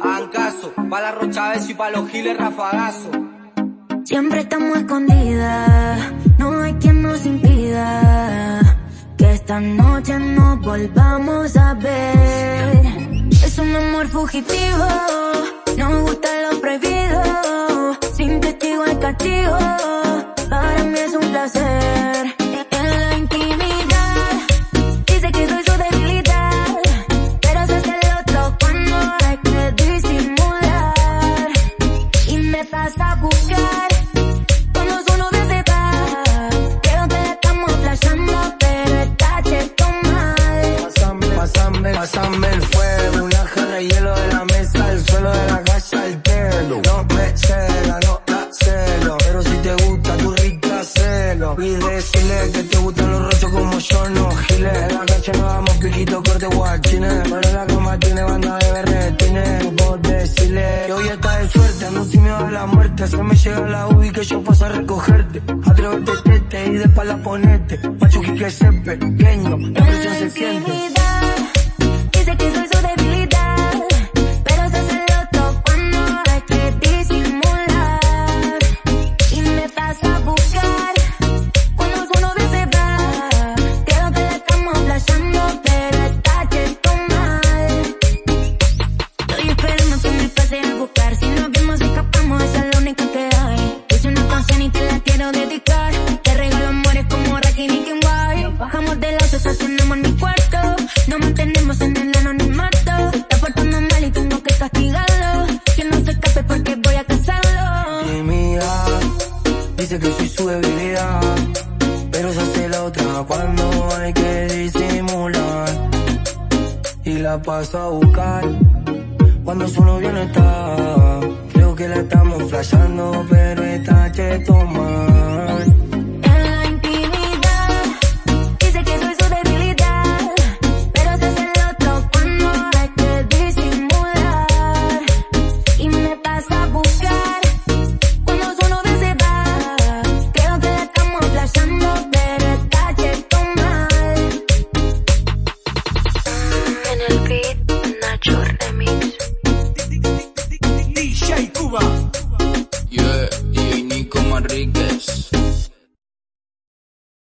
Hagan caso, pa' la rocha y pa' los giles rafagazo. Siempre estamos escondidas, no hay quien nos impida que esta noche nos volvamos a ver. Es un amor fugitivo, No me cela, no la celo, pero si te gusta tu rica celo. Y decirle que te gustan los rochos como yo, no giles. En la noche nos damos piquito, corte guachines, pero la cama tiene banda de berretines. No puedo decirle que hoy está de suerte, ando sin miedo a la muerte. Se me llega la ubi que yo paso a recogerte. Atrévete, tete y de espalda ponete. Machuqui que se pequeño, la presión se siente. Dice que soy su debilidad, pero se hace la otra cuando hay que disimular. Y la paso a buscar cuando su novio no está. Creo que la estamos flasheando, pero está que toma. Rodriguez.